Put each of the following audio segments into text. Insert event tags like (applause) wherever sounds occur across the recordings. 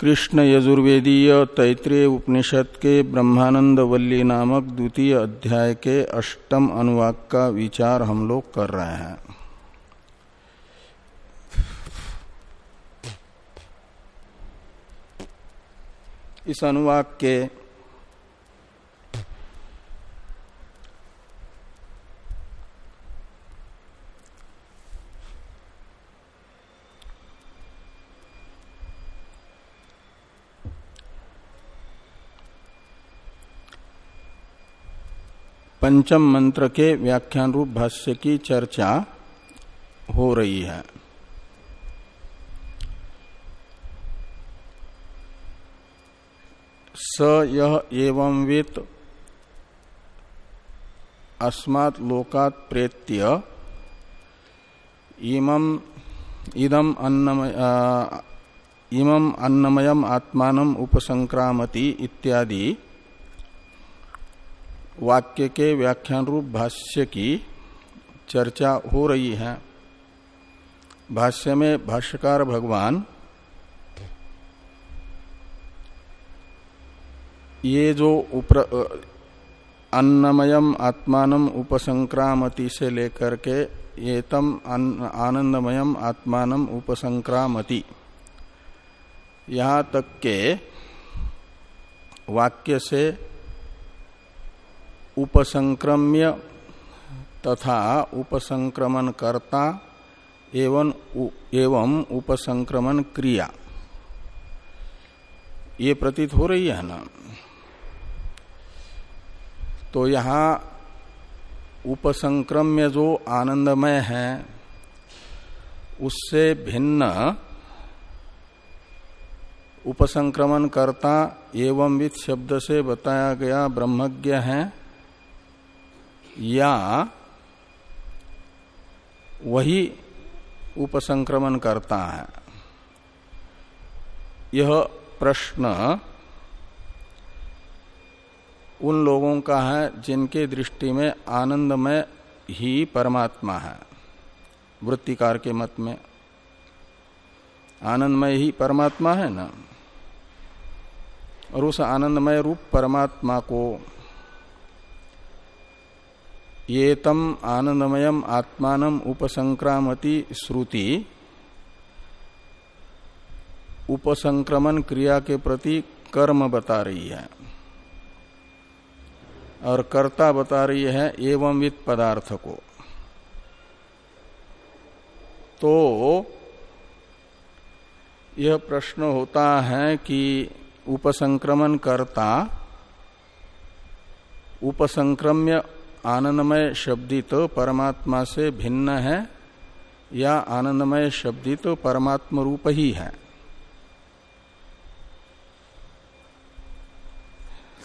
कृष्ण यजुर्वेदीय तैतृय उपनिषद के ब्रह्मानंद वल्ली नामक द्वितीय अध्याय के अष्टम अनुवाक का विचार हम लोग कर रहे हैं। इस अनुवाक के पंचम मंत्र के व्याख्यान रूप भाष्य की चर्चा हो रही है। स यह एवं वेत अस्मात् लोकात प्रेत्य इमम इदम अन्नमय इमम अन्नमयम आत्मान उपसंक्रामति इत्यादि वाक्य के व्याख्यान रूप भाष्य की चर्चा हो रही है। भाष्य में भाष्यकार भगवान, ये जो उप्र अन्नमयम आत्मान उपसंक्रामति से लेकर के ये तम आनंदमयम आत्मान उपसंक्रामति, यहाँ तक के वाक्य से उपसंक्रम्य तथा उपसंक्रमण कर्ता एवं एवं उपसंक्रमण क्रिया। ये प्रतीत हो रही है ना? तो यहाँ उपसंक्रम्य जो आनंदमय है, उससे भिन्न उपसंक्रमण करता एवं विध शब्द से बताया गया ब्रह्मज्ञ है। या वही उपसंक्रमण करता है। यह प्रश्न उन लोगों का है जिनके दृष्टि में आनंदमय ही परमात्मा है। वृत्तिकार के मत में आनंदमय ही परमात्मा है ना? और उस आनंदमय रूप परमात्मा को ये तम आनंदमयम आत्मान उपसंक्रामति श्रुति। उपसंक्रमण क्रिया के प्रति कर्म बता रही है। और कर्ता बता रही है एवं वित्त पदार्थ को। तो यह प्रश्न होता है कि उपसंक्रमण कर्ता उपसंक्रम्य आनंदमय शब्दित परमात्मा से भिन्न है, या आनंदमय शब्दित परमात्म रूप ही है।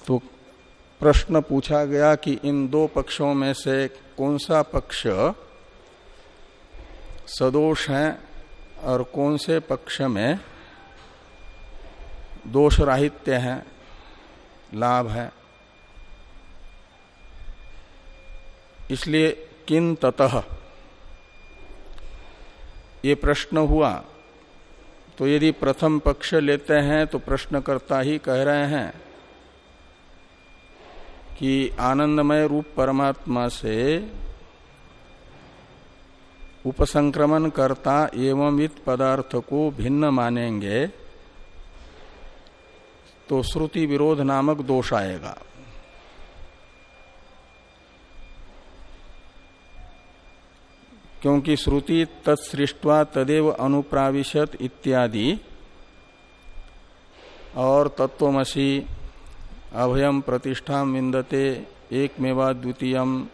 तो प्रश्न पूछा गया कि इन दो पक्षों में से कौन सा पक्ष सदोष है और कौन से पक्ष में दोष राहित्य है, लाभ है? इसलिए किन ततः? ये प्रश्न हुआ। तो यदि प्रथम पक्ष लेते हैं तो प्रश्नकर्ता ही कह रहे हैं कि आनंदमय रूप परमात्मा से उपसंक्रमण करता एवं इत पदार्थ को भिन्न मानेंगे तो श्रुति विरोध नामक दोष आएगा। क्योंकि श्रुति तत्सृष्टवा तदेव अनुप्राविशत इत्यादि। और तत्वमसी अभयम प्रतिष्ठा विंदते एक मेवा द्वितीयम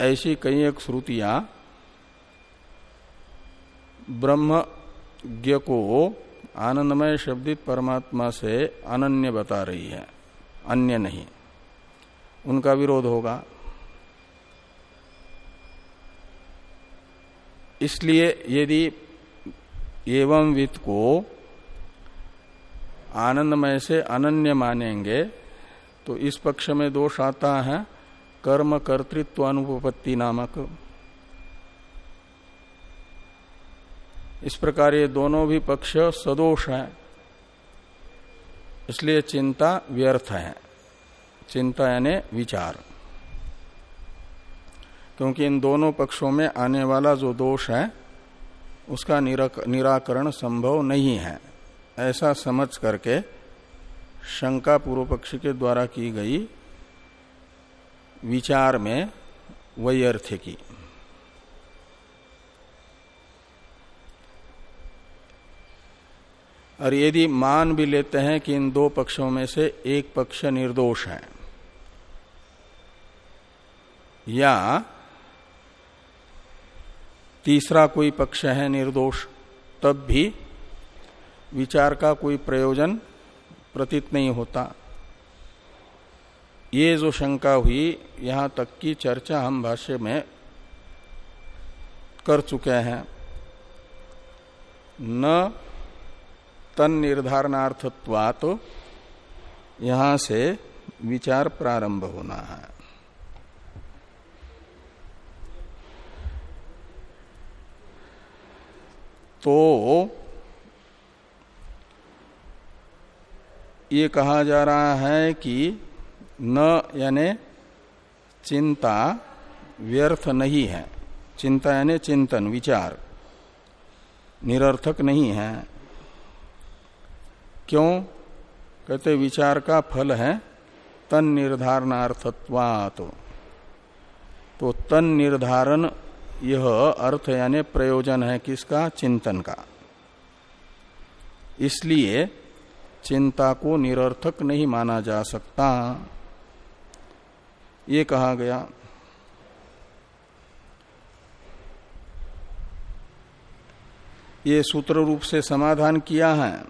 ऐसी कई एक श्रुतियाँ। ब्रह्मज्ञ को आनंदमय शब्दित परमात्मा से अनन्य बता रही है, अन्य नहीं। उनका विरोध होगा। इसलिए यदि एवं वित्त को आनंदमय से अनन्य मानेंगे तो इस पक्ष में दोष आता है, कर्म कर्तृत्व अनुपत्ति नामक। इस प्रकार ये दोनों भी पक्ष सदोष है, इसलिए चिंता व्यर्थ है। चिंता यानी विचार। क्योंकि इन दोनों पक्षों में आने वाला जो दोष है, उसका निराकरण संभव नहीं है। ऐसा समझ करके शंका पूर्व पक्ष के द्वारा की गई विचार में वैयर्थ की। और यदि मान भी लेते हैं कि इन दो पक्षों में से एक पक्ष निर्दोष है, या तीसरा कोई पक्ष है निर्दोष, तब भी विचार का कोई प्रयोजन प्रतीत नहीं होता। ये जो शंका हुई, यहाँ तक की चर्चा हम भाष्य में कर चुके हैं। न तन निर्धारणार्थत्वात यहाँ से विचार प्रारंभ होना है। तो ये कहा जा रहा है कि न यानी चिंता व्यर्थ नहीं है। चिंता यानी चिंतन, विचार। निरर्थक नहीं है। क्यों? कहते विचार का फल है तन निर्धारणार्थत्वात् तो तन निर्धारण यह अर्थ यानी प्रयोजन है किसका? चिंतन का। इसलिए चिंता को निरर्थक नहीं माना जा सकता। ये कहा गया। ये सूत्र रूप से समाधान किया है।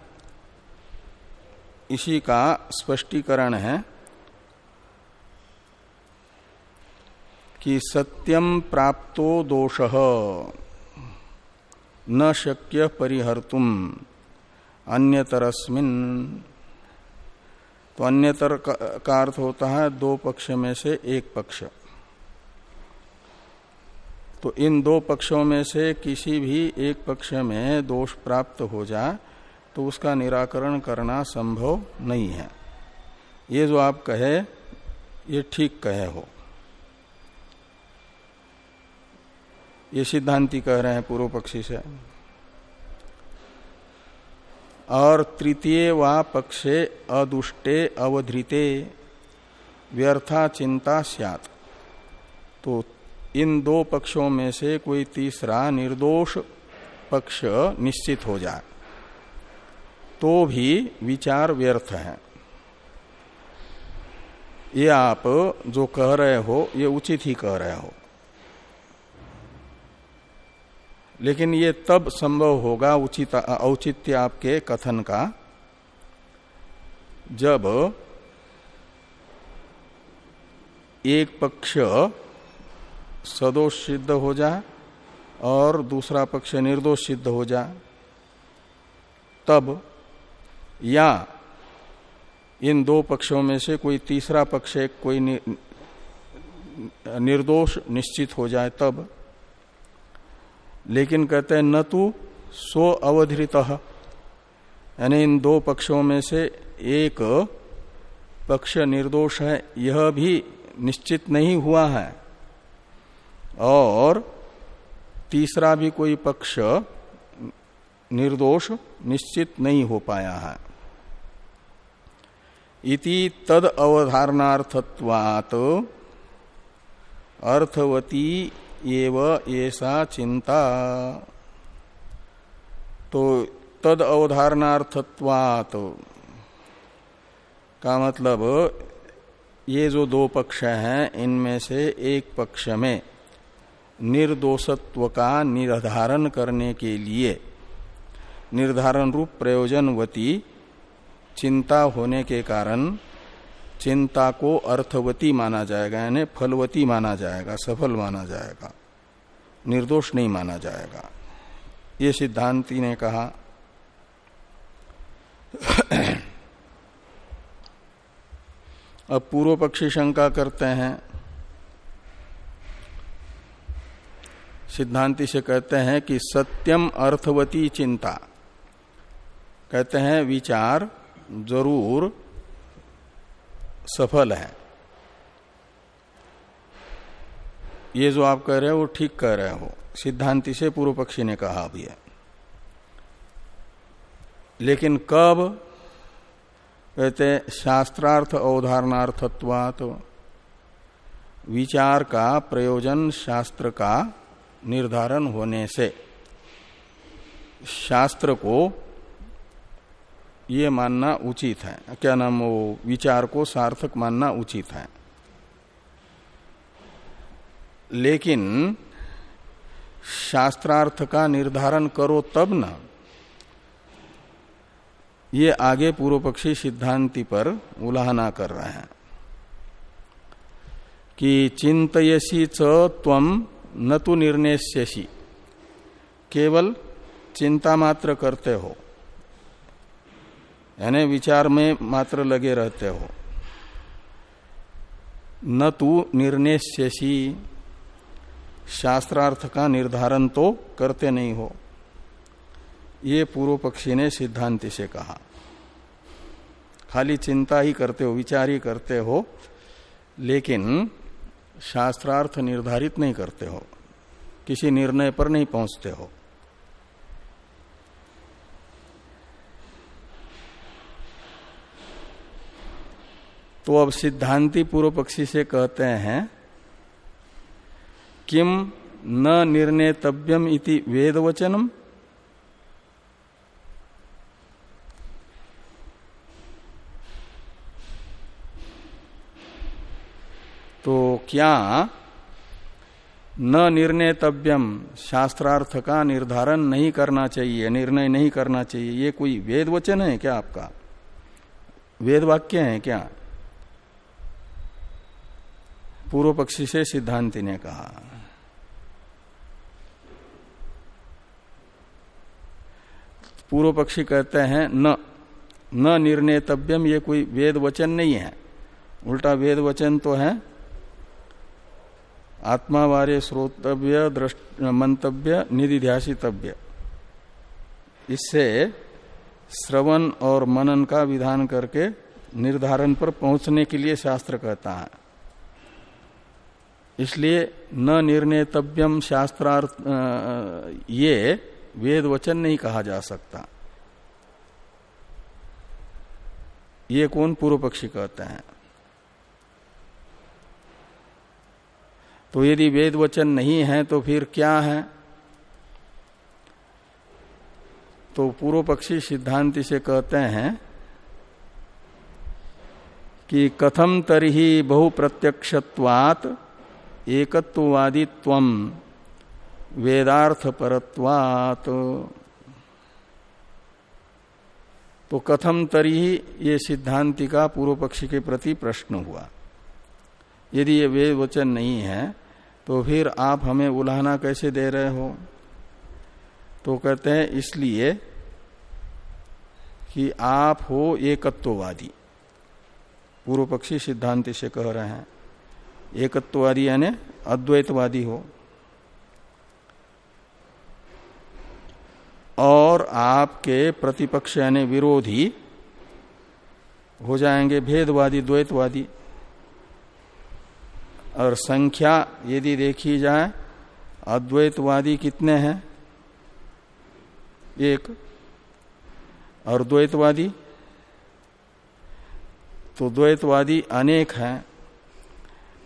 इसी का स्पष्टीकरण है। कि सत्यम प्राप्तो दोष। न शक्य परिहर्तुम अन्यतरस्मिन। तो अन्यतर का अर्थ होता है दो पक्ष में से एक पक्ष। तो इन दो पक्षों में से किसी भी एक पक्ष में दोष प्राप्त हो जाए तो उसका निराकरण करना संभव नहीं है। ये जो आप कहे, ये ठीक कहे हो। ये सिद्धांति कह रहे हैं पूर्व पक्षी से। और तृतीय व पक्षे अदुष्टे अवधृते, व्यर्था चिंता स्यात। तो इन दो पक्षों में से कोई तीसरा निर्दोष पक्ष निश्चित हो जाए तो भी विचार व्यर्थ है। ये आप जो कह रहे हो, ये उचित ही कह रहे हो। लेकिन ये तब संभव होगा उचित, औचित्य आपके कथन का, जब एक पक्ष सदोष सिद्ध हो जाए और दूसरा पक्ष निर्दोष सिद्ध हो जाए तब या इन दो पक्षों में से कोई तीसरा पक्ष कोई निर्दोष निश्चित हो जाए, तब लेकिन कहते हैं, न तो सो अवधृत। यानी इन दो पक्षों में से एक पक्ष निर्दोष है, यह भी निश्चित नहीं हुआ है। और तीसरा भी कोई पक्ष निर्दोष निश्चित नहीं हो पाया है। इति तद अवधारणार्थत्वात् अर्थवती एव चिंता तो तद अवधारणार्थत्वात् का मतलब ये जो दो पक्ष हैं, इनमें से एक पक्ष में निर्दोषत्व का निर्धारण करने के लिए निर्धारण रूप प्रयोजनवती चिंता होने के कारण चिंता को अर्थवती माना जाएगा, यानी फलवती माना जाएगा, सफल माना जाएगा, निर्दोष नहीं माना जाएगा। ये सिद्धांति ने कहा। (clears throat) अब पूर्व पक्षी शंका करते हैं। सिद्धांति से कहते हैं कि सत्यम अर्थवती चिंता। कहते हैं, विचार ज़रूर सफल है। ये जो आप कह रहे हो, वो ठीक कह रहे हो। सिद्धांति से पूर्व पक्षी ने कहा अभी है। लेकिन कब? कहते शास्त्रार्थ अवधारणार्थत्वात विचार का प्रयोजन शास्त्र का निर्धारण होने से। शास्त्र को ये मानना उचित है। क्या नाम वो विचार को सार्थक मानना उचित है? लेकिन शास्त्रार्थ का निर्धारण करो तब न। ये आगे पूर्व पक्षी सिद्धांति पर उलाहना कर रहे हैं कि चिंतयसी च तम न तो निर्णयसी केवल चिंता मात्र करते हो। यानी विचार में मात्र लगे रहते हो न तू निर्णयसी शास्त्रार्थ का निर्धारण तो करते नहीं हो ये पूर्व पक्षी ने सिद्धांति से कहा खाली चिंता ही करते हो विचार ही करते हो लेकिन शास्त्रार्थ निर्धारित नहीं करते हो किसी निर्णय पर नहीं पहुँचते हो तो अब सिद्धांति पूर्व पक्षी से कहते हैं, किम न निर्णेतव्यम इति वेदवचनम? तो क्या न निर्णेतव्यम शास्त्रार्थ का निर्धारण नहीं करना चाहिए, निर्णय नहीं करना चाहिए, ये कोई वेद वचन है क्या आपका? वेद वाक्य है क्या? पूर्व पक्षी से सिद्धांति ने कहा। पूर्व पक्षी कहते हैं, न न निर्णेतव्यम, ये कोई वेद वचन नहीं है। उल्टा वेद वचन तो है। आत्मा वारे श्रोतव्य मंतव्य, निधिध्यासितव्य। इससे श्रवण और मनन का विधान करके निर्धारण पर पहुँचने के लिए शास्त्र कहता है। इसलिए न निर्णेतव्यम शास्त्रार्थ ये वेद वचन नहीं कहा जा सकता। ये कौन पूर्व पक्षी कहते हैं? तो यदि वेद वचन नहीं है तो फिर क्या है? तो पूर्व पक्षी सिद्धांति से कहते हैं कि कथम तरही बहु प्रत्यक्षत्वात एकत्ववादित्व वेदार्थ परत्वात तो कथम तरी ये सिद्धांति का पूर्व पक्षी के प्रति प्रश्न हुआ। यदि ये वेद वचन नहीं है तो फिर आप हमें उलाहना कैसे दे रहे हो? तो कहते हैं, इसलिए कि आप हो एकत्ववादी। पूर्व पक्षी सिद्धांति से कह रहे हैं। एकत्ववादी यानी अद्वैतवादी हो। और आपके प्रतिपक्ष यानी विरोधी हो जाएँगे भेदवादी, द्वैतवादी। और संख्या यदि देखी जाए, अद्वैतवादी कितने हैं? एक। और द्वैतवादी? तो द्वैतवादी अनेक हैं।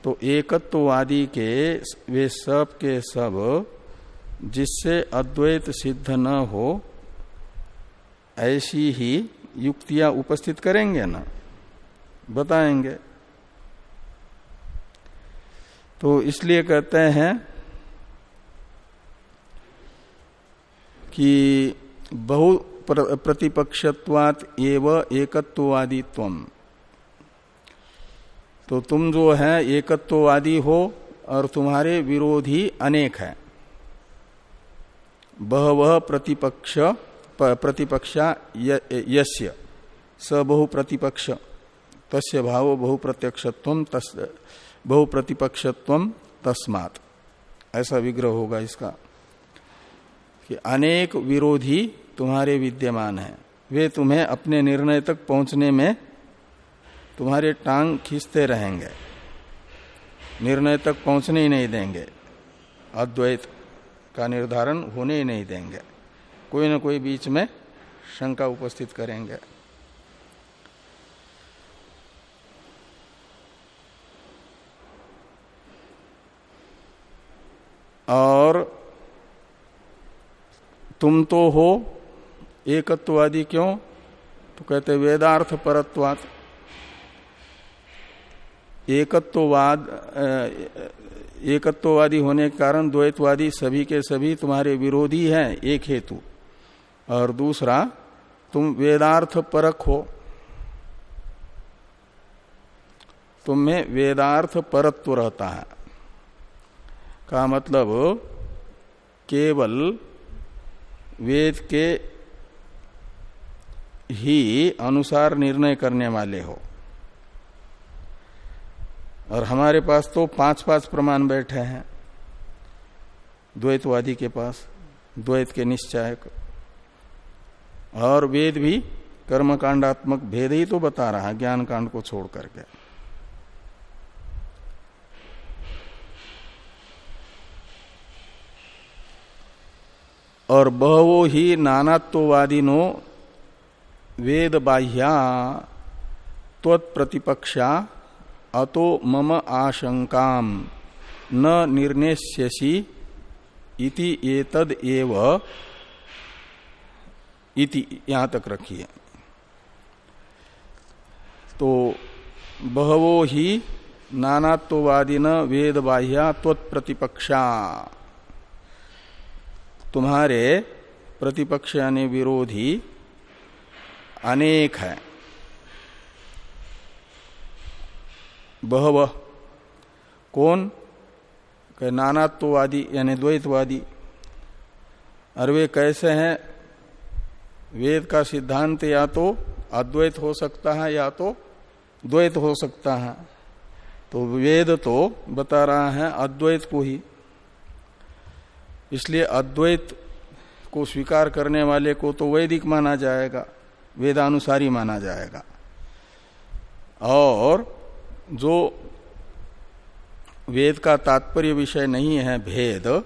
तो एकत्ववादी के वे सब के सब जिससे अद्वैत सिद्ध न हो, ऐसी ही युक्तियाँ उपस्थित करेंगे ना? बताएँगे। तो इसलिए कहते हैं कि बहु प्रतिपक्षत्वात एव एकत्ववादित्व तो तुम जो है, एकत्ववादी हो और तुम्हारे विरोधी अनेक है। बहव प्रतिपक्ष प्रतिपक्षा यस्य। स बहु प्रतिपक्ष तस्य भाव बहु प्रत्यक्षत्व बहु प्रतिपक्षत्व तस्मात। ऐसा विग्रह होगा इसका कि अनेक विरोधी तुम्हारे विद्यमान है। वे तुम्हें अपने निर्णय तक पहुँचने में तुम्हारे टांग खींचते रहेंगे। निर्णय तक पहुँचने ही नहीं देंगे। अद्वैत का निर्धारण होने ही नहीं देंगे। कोई ना कोई बीच में शंका उपस्थित करेंगे। और तुम तो हो एकत्ववादी क्यों? तो कहते वेदार्थ परत्वात। एकत्ववाद एकत्ववादी होने के कारण द्वैतवादी सभी के सभी तुम्हारे विरोधी हैं, एक हेतु। और दूसरा, तुम वेदार्थ परक हो। तुम में वेदार्थ परत्व रहता है। का मतलब केवल वेद के ही अनुसार निर्णय करने वाले हो। और हमारे पास तो पाँच पाँच प्रमाण बैठे हैं। द्वैतवादी के पास, द्वैत के निश्चयक। और वेद भी कर्मकांडात्मक भेद ही तो बता रहा है ज्ञान कांड को छोड़ करके। और बहवो ही नानात्ववादिनो वेद बाह्या त्वत्प्रतिपक्षा अतो मम आशंका न निर्णेष्यसी इति एव। इति यहाँ तक रखिए। तो बहवो ही नानात्ववादिन वेद बाह्या त्वत्प्रतिपक्षा। तुम्हारे प्रतिपक्ष यानी विरोधी अनेक है। बहव कौन? नानात्ववादी, यानी द्वैतवादी। और वे कैसे हैं? वेद का सिद्धांत या तो अद्वैत हो सकता है या तो द्वैत हो सकता है। तो वेद तो बता रहा है अद्वैत को ही। इसलिए अद्वैत को स्वीकार करने वाले को तो वैदिक माना जाएगा, वेदानुसारी माना जाएगा। और जो वेद का तात्पर्य विषय नहीं है भेद,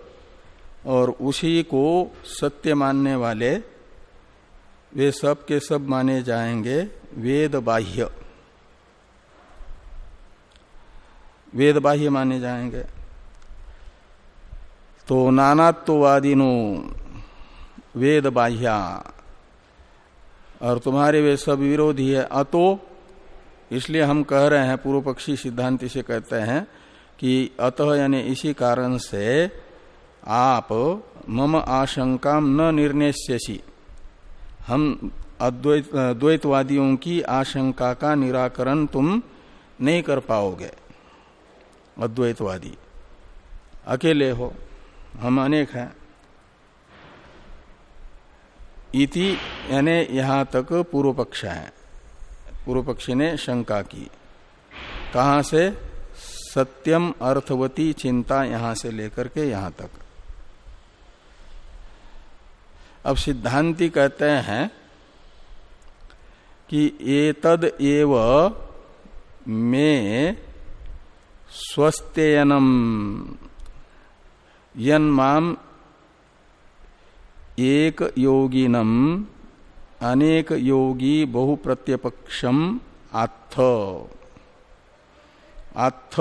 और उसी को सत्य मानने वाले, वे सब के सब माने जाएँगे वेद बाह्य। वेद बाह्य माने जाएँगे। तो नानात्ववादिनो वेद बाह्या, और तुम्हारे वे सब विरोधी है। अतो इसलिए हम कह रहे हैं पूर्व पक्षी सिद्धांति से कहते हैं कि अतः यानी इसी कारण से आप मम आशंका न निर्णय हम अद्वैत, द्वैतवादियों की आशंका का निराकरण तुम नहीं कर पाओगे, अद्वैतवादी। अकेले हो, हम अनेक हैं। इति यानी यहाँ तक पूर्व पक्ष है। पूर्व पक्षी ने शंका की। कहा से? सत्यम अर्थवती चिंता यहाँ से लेकर के यहाँ तक। अब सिद्धांति कहते हैं कि एतद एव में स्वस्थयनम यन्माम एक योगिनम अनेक योगी बहु प्रत्यपक्षम आत्थ। आत्थ।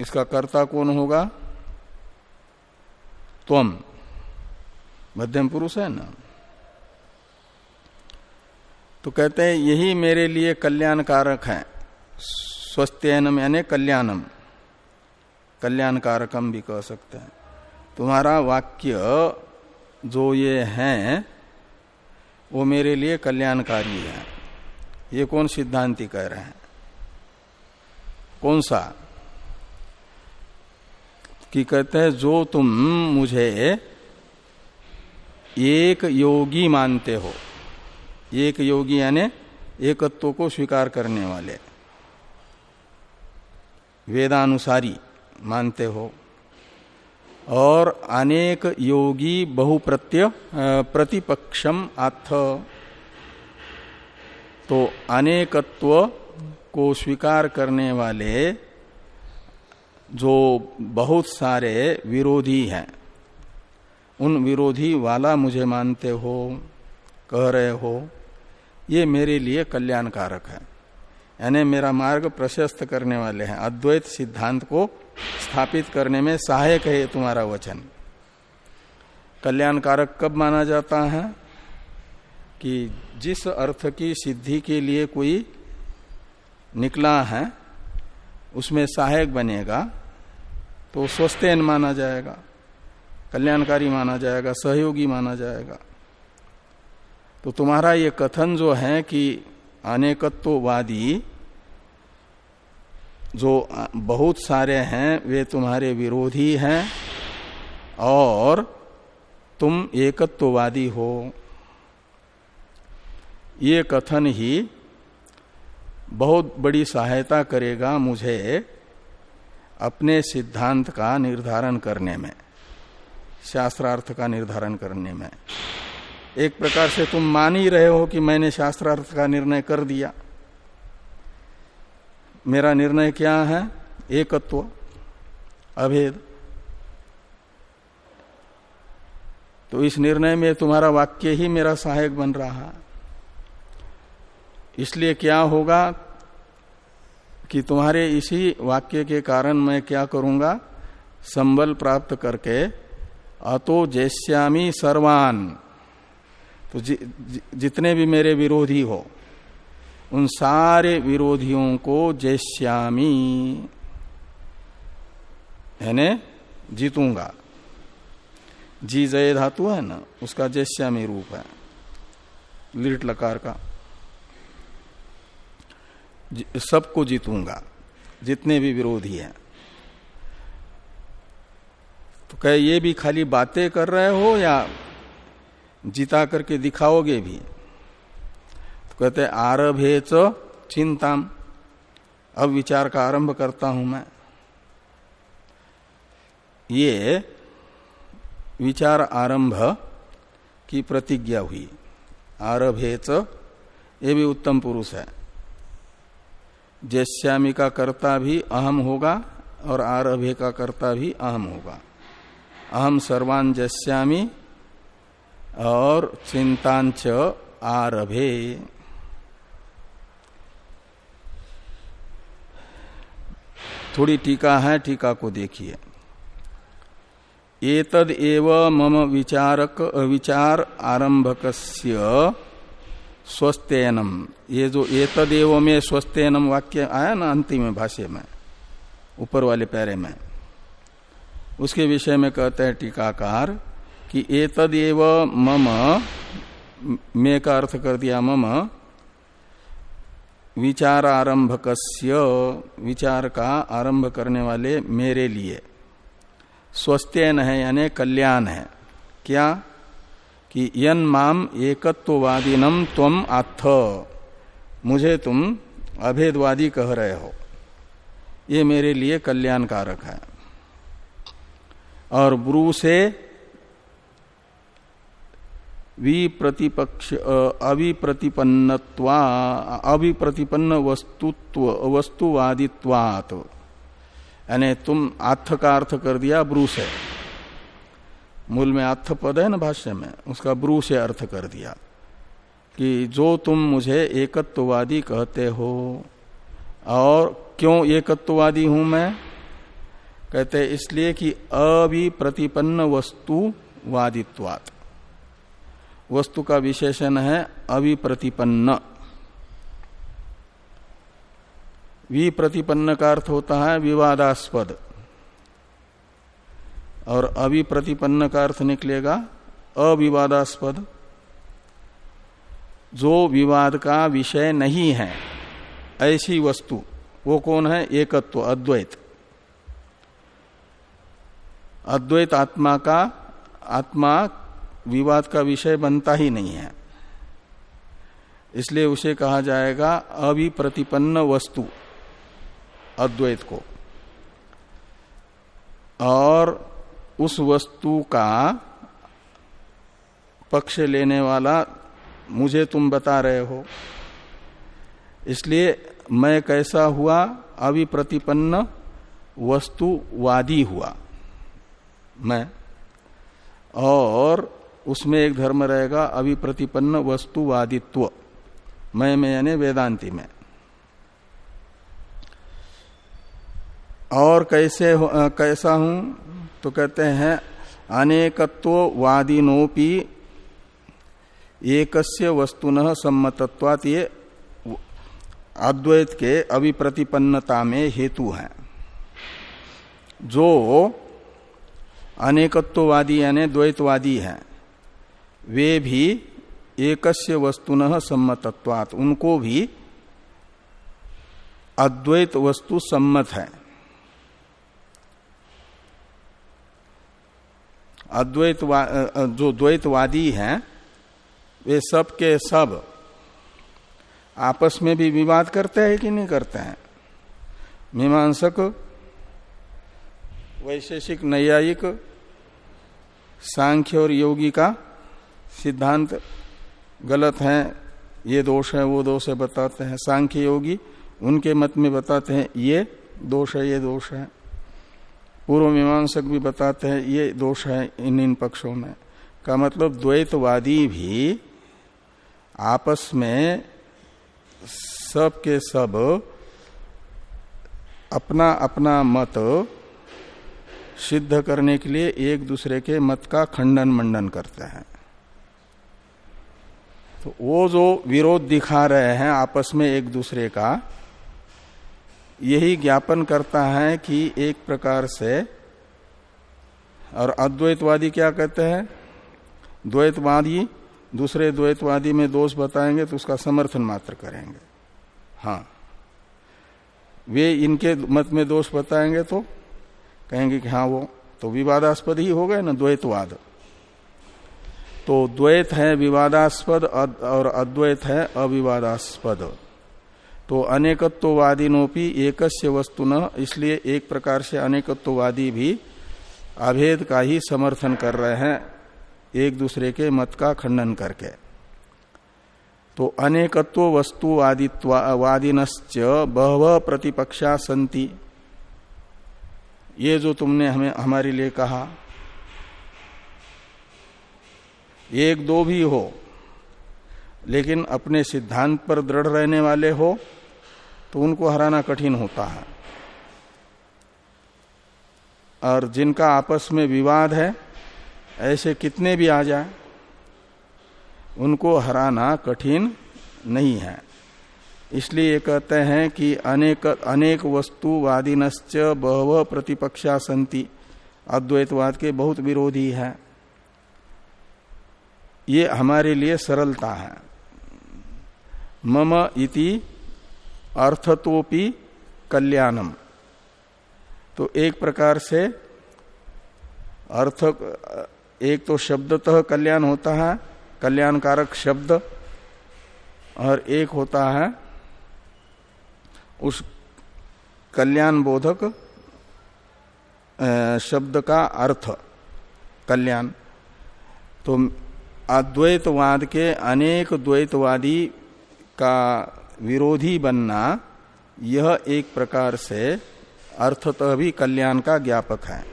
इसका कर्ता कौन होगा? त्वम मध्यम पुरुष है ना? तो कहते हैं, यही मेरे लिए कल्याणकारक है। स्वस्थनम यानी कल्याणम। कल्याणकारकम भी कह सकते हैं। तुम्हारा वाक्य जो ये हैं वो मेरे लिए कल्याणकारी है। ये कौन सिद्धांति कह रहे हैं? कौन सा? कि कहते हैं, जो तुम मुझे एक योगी मानते हो। एक योगी यानी एकत्व को स्वीकार करने वाले। वेदानुसारी मानते हो। और अनेक योगी बहुप्रत्य प्रतिपक्षम आथ तो अनेकत्व को स्वीकार करने वाले जो बहुत सारे विरोधी हैं, उन विरोधी वाला मुझे मानते हो, कह रहे हो, ये मेरे लिए कल्याणकारक है। यानी मेरा मार्ग प्रशस्त करने वाले हैं, अद्वैत सिद्धांत को स्थापित करने में सहायक है तुम्हारा वचन। कल्याणकारक कब माना जाता है कि जिस अर्थ की सिद्धि के लिए कोई निकला है, उसमें सहायक बनेगा तो स्वस्थेन माना जाएगा, कल्याणकारी माना जाएगा, सहयोगी माना जाएगा। तो तुम्हारा ये कथन जो है कि अनेकत्ववादी जो बहुत सारे हैं, वे तुम्हारे विरोधी हैं, और तुम एकत्ववादी हो। ये कथन ही बहुत बड़ी सहायता करेगा मुझे अपने सिद्धांत का निर्धारण करने में, शास्त्रार्थ का निर्धारण करने में। एक प्रकार से तुम मान ही रहे हो कि मैंने शास्त्रार्थ का निर्णय कर दिया। मेरा निर्णय क्या है? एकत्व अभेद। तो इस निर्णय में तुम्हारा वाक्य ही मेरा सहायक बन रहा है। इसलिए क्या होगा कि तुम्हारे इसी वाक्य के कारण मैं क्या करूँगा? संबल प्राप्त करके अतो जैश्यामी सर्वान। तो जि, जि, जितने भी मेरे विरोधी हो उन सारे विरोधियों को जैश्यामी यानी जीतूँगा। जी जय धातु है ना, उसका जैश्यामी रूप है। लिट लकार का। सबको जीतूँगा, जितने भी विरोधी हैं। तो कहे, ये भी खाली बातें कर रहे हो या जीता करके दिखाओगे भी? कहते आरभे च चिंताम। अब विचार का आरंभ करता हूँ मैं। ये विचार आरंभ की प्रतिज्ञा हुई। आरभे च ये भी उत्तम पुरुष है। जैश्यामी का कर्ता भी अहम होगा और आरभे का कर्ता भी अहम होगा। अहम सर्वान जस्यामी और चिंतांच आरभे। थोड़ी टीका है, टीका को देखिए। एतद एव मम विचारक, विचार आरंभकस्य स्वस्थेनम। ये जो ये तदेव में स्वस्थेनम वाक्य आया ना अंतिम भाष्य में, ऊपर वाले पैरे में, उसके विषय में कहते हैं टीकाकार कि ये तदेव मम, मे का अर्थ कर दिया मम विचार आरंभक विचार का आरंभ करने वाले मेरे लिए। स्वस्थेन है यानी कल्याण है। क्या? कि यन माम एकत्ववादीनम तम आथ मुझे तुम अभेदवादी कह रहे हो। ये मेरे लिए कल्याणकारक है। और ब्रू से विप्रतिपक्ष अविप्रतिपन्नत्वा, अविप्रतिपन्न वस्तुत्व, वस्तुवादित्वात। यानी तुम आथ का अर्थ कर दिया ब्रू से मूल में अर्थ पद है ना भाष्य में, उसका ब्रू से अर्थ कर दिया। कि जो तुम मुझे एकत्ववादी कहते हो, और क्यों एकत्ववादी हूँ मैं? कहते इसलिए कि अविप्रतिपन्न वस्तु वादित्वात वस्तु का विशेषण है अविप्रतिपन्न विप्रतिपन्न का अर्थ होता है विवादास्पद। और अविप्रतिपन्न का अर्थ निकलेगा अविवादास्पद। जो विवाद का विषय नहीं है, ऐसी वस्तु, वो कौन है? एकत्व, अद्वैत। अद्वैत आत्मा का, आत्मा विवाद का विषय बनता ही नहीं है। इसलिए उसे कहा जाएगा अविप्रतिपन्न वस्तु, अद्वैत को। और उस वस्तु का पक्ष लेने वाला मुझे तुम बता रहे हो। इसलिए मैं कैसा हुआ? अविप्रतिपन्न वस्तुवादी हुआ मैं। और उसमें एक धर्म रहेगा अविप्रतिपन्न वस्तुवादित्व। मैं में यानी वेदांति में। और कैसे कैसा हूँ? तो कहते हैं, अनेकत्ववादिनोपि एकस्य वस्तुन सम्मतत्वात ये अद्वैत के अभिप्रतिपन्नता में हेतु है। जो अनेकत्ववादी यानी द्वैतवादी हैं। वे भी एकस्य वस्तुन सम्मतत्वात। उनको भी अद्वैत वस्तु सम्मत है। अद्वैत जो द्वैतवादी हैं, वे सब के सब आपस में भी विवाद करते हैं कि नहीं करते हैं? मीमांसक, वैशेषिक, नैयायिक, सांख्य और योगी का सिद्धांत गलत है, ये दोष है, वो दोष है, बताते हैं। सांख्य योगी उनके मत में बताते हैं, ये दोष है, ये दोष है। पूर्व मीमांसक भी बताते हैं, ये दोष है इन इन पक्षों में। का मतलब द्वैतवादी भी आपस में सब के सब अपना अपना मत सिद्ध करने के लिए एक दूसरे के मत का खंडन मंडन करते हैं। तो वो जो विरोध दिखा रहे हैं आपस में एक दूसरे का, यही ज्ञापन करता है कि एक प्रकार से, और अद्वैतवादी क्या कहते हैं? द्वैतवादी, दूसरे द्वैतवादी में दोष बताएँगे तो उसका समर्थन मात्र करेंगे। हाँ। वे इनके मत में दोष बताएँगे तो कहेंगे कि हाँ वो तो विवादास्पद ही हो गए ना, द्वैतवाद। तो द्वैत है विवादास्पद और अद्वैत है अविवादास्पद। तो अनेकत्ववादिनोपि एकस्य वस्तु न, इसलिए एक प्रकार से अनेकत्ववादी भी अभेद का ही समर्थन कर रहे हैं, एक दूसरे के मत का खंडन करके। तो अनेकत्व वस्तुवादित्वादिनश्च बहव प्रतिपक्षा संति। ये जो तुमने हमें, हमारे लिए कहा एक दो भी हो, लेकिन अपने सिद्धांत पर दृढ़ रहने वाले हो तो उनको हराना कठिन होता है। और जिनका आपस में विवाद है, ऐसे कितने भी आ जाए, उनको हराना कठिन नहीं है। इसलिए ये कहते हैं कि अनेक अनेक वस्तुवादिनश्च बहव प्रतिपक्षा संति। अद्वैतवाद के बहुत विरोधी है। ये हमारे लिए सरलता है। मम इति अर्थतोपि कल्याणम। तो एक प्रकार से अर्थ, एक तो शब्दतः कल्याण होता है, कल्याणकारक शब्द, और एक होता है उस कल्याण बोधक शब्द का अर्थ, कल्याण। तो अद्वैतवाद के अनेक द्वैतवादी का विरोधी बनना यह एक प्रकार से अर्थतः भी कल्याण का ज्ञापक है।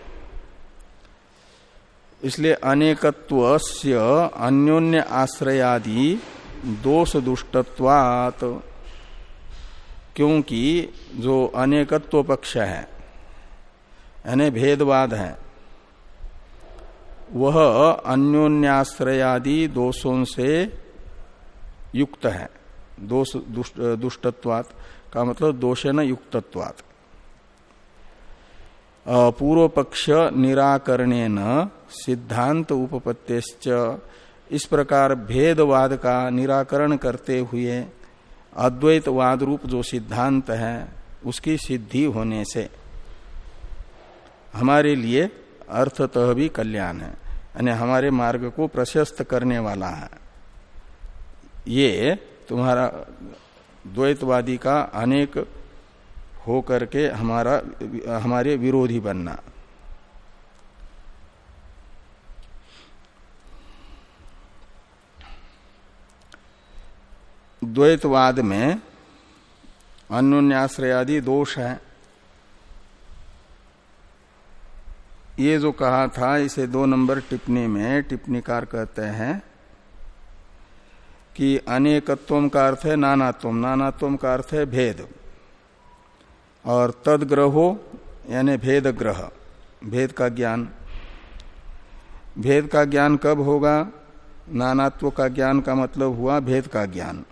इसलिए अनेकत्व से अन्योन्य आश्रयादि दोष दुष्टत्वात क्योंकि जो अनेकत्व पक्ष है, यानी भेदवाद है वह अन्योन्याश्रयादि दोषों से युक्त है। दोष दुष्ट, दुष्टत्वात का मतलब दोषे न युक्तत्वात। पूर्व पक्ष निराकरणे न सिद्धांत उपपत्तिश्च इस प्रकार भेदवाद का निराकरण करते हुए अद्वैतवाद रूप जो सिद्धांत है उसकी सिद्धि होने से हमारे लिए अर्थतः भी कल्याण है। यानी हमारे मार्ग को प्रशस्त करने वाला है। ये तुम्हारा द्वैतवादी का अनेक हो करके हमारा, हमारे विरोधी बनना। द्वैतवाद में अन्योन्याश्रयादि दोष है। ये जो कहा था, इसे दो नंबर टिप्पणी में टिप्पणीकार कहते हैं कि अनेकत्व का अर्थ है नानात्व नानात्व का अर्थ है भेद। और तदग्रहो, यानी भेद ग्रह भेद का ज्ञान। भेद का ज्ञान कब होगा? नानात्व का ज्ञान का मतलब हुआ भेद का ज्ञान।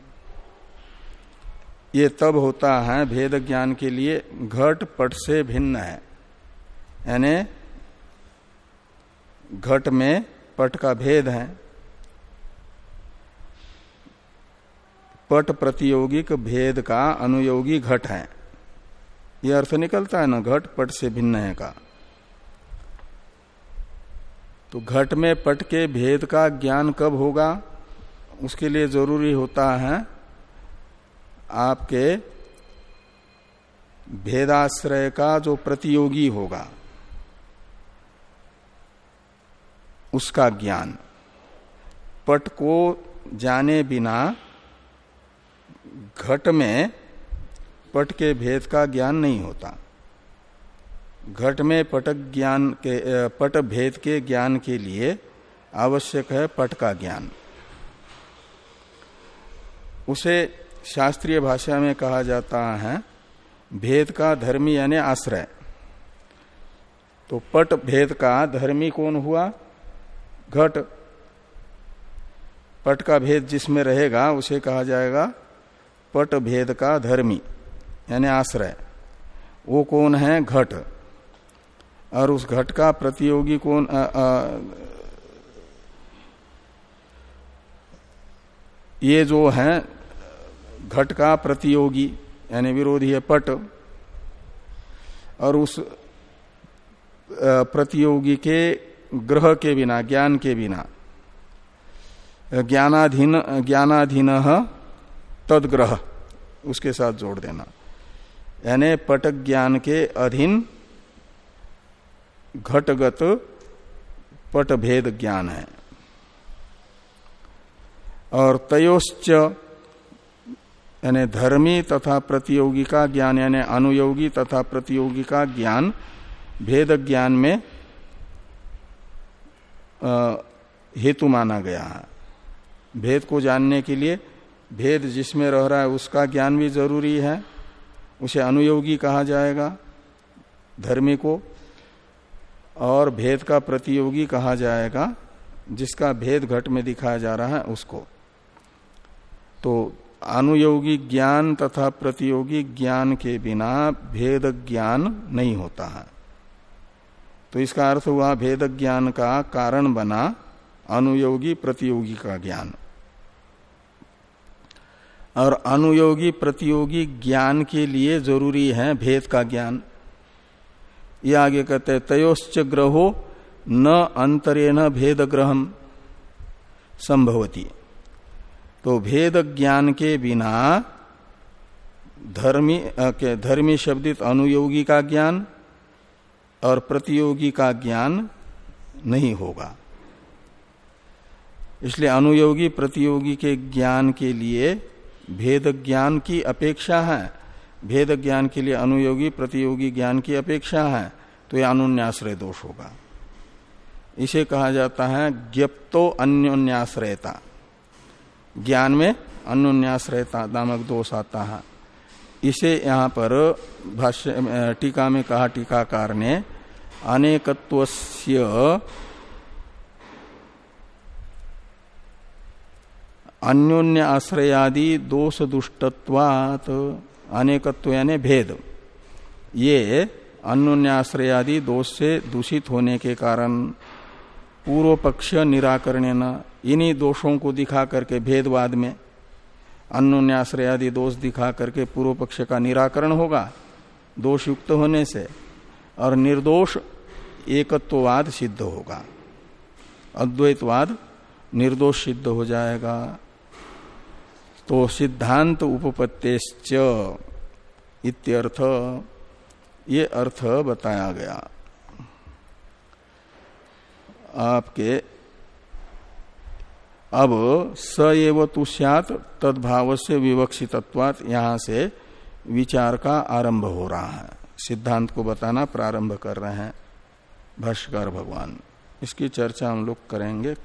ये तब होता है, भेद ज्ञान के लिए घट पट से भिन्न है। यानी घट में पट का भेद है। पट प्रतियोगिक भेद का अनुयोगी घट है। यह अर्थ निकलता है ना, घट पट से भिन्न है का। तो घट में पट के भेद का ज्ञान कब होगा? उसके लिए ज़रूरी होता है आपके भेदाश्रय का जो प्रतियोगी होगा। उसका ज्ञान। पट को जाने बिना घट में पट के भेद का ज्ञान नहीं होता। घट में पटक ज्ञान के पट भेद के ज्ञान के लिए आवश्यक है पट का ज्ञान। उसे शास्त्रीय भाषा में कहा जाता है भेद का धर्मी यानी आश्रय। तो पट भेद का धर्मी कौन हुआ? घट पट का भेद जिसमें रहेगा उसे कहा जाएगा पट भेद का धर्मी यानी आश्रय। वो कौन है? घट। और उस घट का प्रतियोगी कौन आ, आ, ये जो है घट का प्रतियोगी यानी विरोधी है पट और उस प्रतियोगी के ग्रह के बिना, ज्ञान के बिना। ज्ञानाधीन ज्ञानाधीन तदग्रह। उसके साथ जोड़ देना। यानी पटक ज्ञान के अधीन घटगत पट भेद ज्ञान है। और तयोश्च, यानी धर्मी तथा प्रतियोगी का ज्ञान, यानी अनुयोगी तथा प्रतियोगी का ज्ञान, भेद ज्ञान में हेतु माना गया है। भेद को जानने के लिए, भेद जिसमें रह रहा है उसका ज्ञान भी ज़रूरी है। उसे अनुयोगी कहा जाएगा, धर्मी को। और भेद का प्रतियोगी कहा जाएगा, जिसका भेद घट में दिखाया जा रहा है उसको। तो अनुयोगी ज्ञान तथा प्रतियोगी ज्ञान के बिना भेद ज्ञान नहीं होता है। तो इसका अर्थ हुआ भेद ज्ञान का कारण बना अनुयोगी प्रतियोगी का ज्ञान। और अनुयोगी प्रतियोगी ज्ञान के लिए ज़रूरी है भेद का ज्ञान। ये आगे कहते हैं, तयोश्च ग्रहो न अंतरे न भेद ग्रहम संभवती। तो भेद ज्ञान के बिना धर्मी के धर्मी शब्दित अनुयोगी का ज्ञान और प्रतियोगी का ज्ञान नहीं होगा। इसलिए अनुयोगी प्रतियोगी के ज्ञान के लिए भेद ज्ञान की अपेक्षा है। भेद ज्ञान के लिए अनुयोगी प्रतियोगी ज्ञान की अपेक्षा है तो यह अनुन्याश्रय दोष होगा। इसे कहा जाता है ज्ञप्तो अन्योन्याश्रयता। ज्ञान में अन्योन्याश्रयता नामक दोष आता है। इसे यहाँ पर भाष्य टीका में कहा टीकाकार ने अनेकत्व अन्योन्य आश्रयादि दोष दुष्टत्वात अनेकत्व यानी भेद। ये अन्योन्याश्रयादि दोष से दूषित होने के कारण पूर्व पक्ष निराकरण इन्हीं दोषों को दिखा करके भेदवाद में अन्योन्याश्रयादि दोष दिखा करके पूर्व पक्ष का निराकरण होगा, दोष युक्त होने से, और निर्दोष एकत्ववाद सिद्ध होगा। अद्वैतवाद निर्दोष सिद्ध हो जाएगा। तो सिद्धांत उपपत्तेश्च इत्यर्थ, ये अर्थ बताया गया। आपके अब स एव तु सत तदभाव से विवक्षितत्वात यहाँ से विचार का आरंभ हो रहा है। सिद्धांत को बताना प्रारंभ कर रहे हैं भाष्कर भगवान। इसकी चर्चा हम लोग करेंगे